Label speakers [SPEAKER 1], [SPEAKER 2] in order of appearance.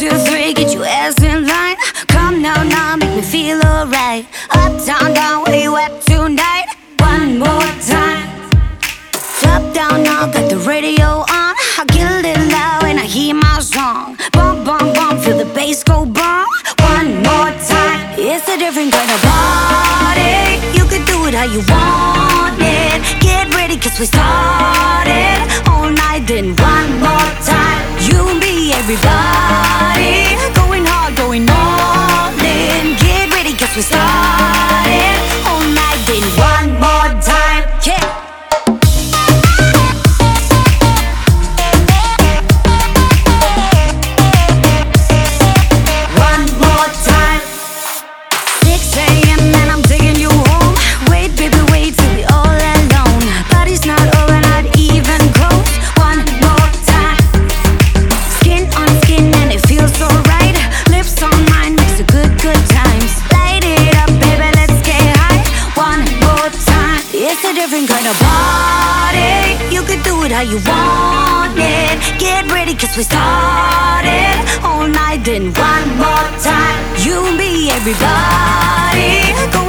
[SPEAKER 1] two, three, get your ass in line. Come now, now, make me feel alright. Up, down, down, where you at tonight? One more time. Top down now, got the radio on. I get it loud and I hear my song. Bum, bum, bum, feel the bass go bum. One more time. It's a different kind of party You can do it how you want it. Get ready cause we started All night, then one more time. You and me, everybody. It's a different kind of party. You can do it how you want it. Get ready, cause we started all night. Then one more time. You and me, everybody. Going